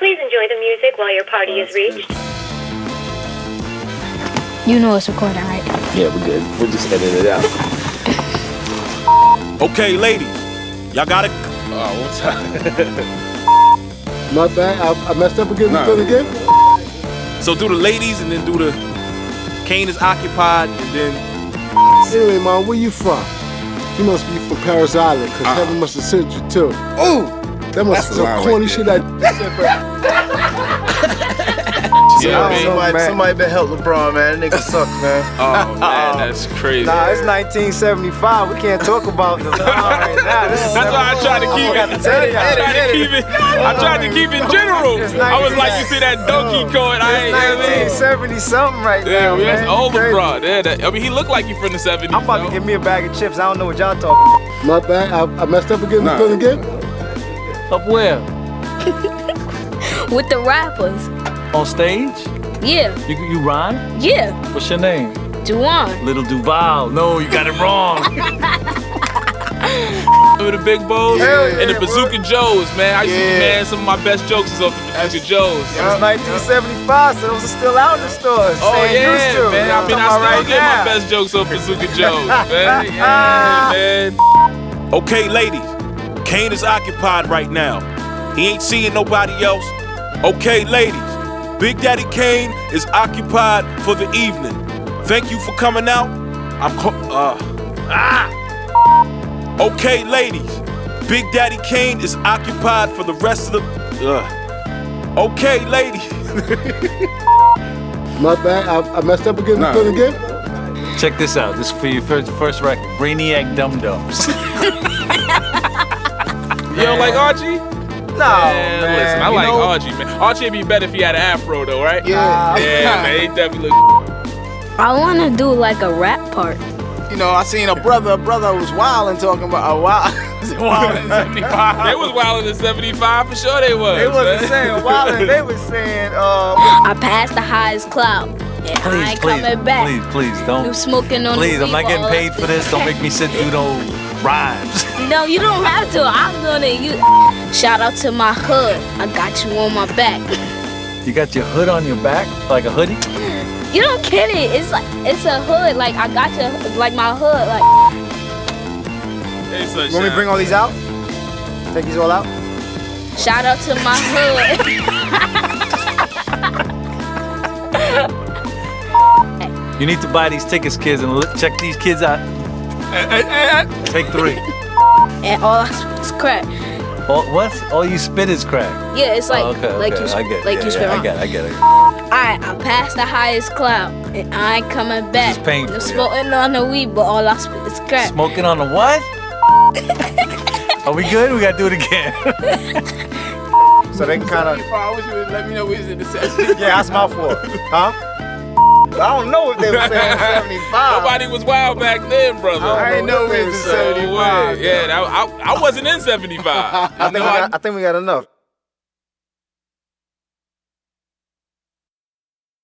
Please enjoy the music while your party is reached. You know it's recording, right? Yeah, we're good. We'll just edit it out. Okay, ladies, y'all got it. Oh, one time. My bad. I, I messed up again. Nah. Nah. again. So do the ladies and then do the Kane is occupied and then Anyway, man, where you from? You must be from Paris Island, cause Uh-uh. heaven must have sent you too. Ooh! That must That's be some corny right shit I said, bro. Yeah, man. somebody, man. somebody been help LeBron, man. That nigga suck, man. Oh man, that's crazy. Nah, it's 1975. We can't talk about the LeBron right now. This That's why I tried to keep it. I tell you, I tried to keep it. I tried to keep it general. It's I was like, you see that donkey coin? I ain't. you know what I mean? 1970 something right Yeah, now, we man. that's old LeBron. Yeah, that, I mean, he looked like he from the 70s. I'm about though. to give me a bag of chips. I don't know what y'all talking about. My bad. I, I messed up again. Nah. Nah. again. Up where? With the rappers. On stage? Yeah, You you rhyme? yeah. What's your name? Juwan. Little Duval. No, you got it wrong. Remember the Big Bows yeah, and the bro. Bazooka Joes, man. I used to, Yeah. man, some of my best jokes is off the Bazooka Joes. It was 1975, so those are still out in the stores. Oh Staying yeah, used to. man. I mean, I still talking about get my right best jokes off Bazooka Joes, man. Yeah, man. Okay, ladies, Kane is occupied right now. He ain't seeing nobody else. Okay, ladies, Big Daddy Kane is occupied for the evening. Thank you for coming out. I'm co- uh ah. Okay, ladies, Big Daddy Kane is occupied for the rest of the. Uh. Okay, ladies. My bad. I, I messed up again. Nah. again. Check this out. This is for your first first record. Brainiac Dum Dums. You don't like Archie? No, Man, man. listen, I You like know- Archie, man. Archie would be better if he had an afro, though, right? Yeah. Yeah, man, he definitely look. I want to do like a rap part. You know, I seen a brother, a brother was wild and talking about a wild, wild in 75. They was wild in 75, for sure they was. They wasn't man. saying wild, they was saying, uh, I passed the highest cloud. And I Please, ain't please, coming back. please, please You don't. smoking on Please, the I'm not getting paid for this. Don't make me sit through those rhymes. No, you don't have to. I'm gonna you shout out to my hood. I got you on my back. You got your hood on your back like a hoodie. You don't get it. It's like it's a hood. Like I got you. like my hood. Like Hey, sunshine. you want me bring all these out? Take these all out? shout out to my hood. You need to buy these tickets, kids, and look, check these kids out. Take three. and all I spit is crack. All, what? All you spit is crack. Yeah, it's like Oh, okay, like okay. you I get it. like yeah, you spit yeah, I get it. I get it. Alright, I passed the highest cloud and I ain't coming back. is painful, No yeah. smoking on the weed, but all I spit is crack. Smoking on the what? Are we good? We gotta do it again. So they can kind of, I wish you would let me know we in the 70s. yeah, that's my fault. Huh? I don't know if they were saying in 75. Nobody was wild back then, brother. I ain't know we was in 75. yeah, that, I, I wasn't in 75. I think, we got, I think we got enough.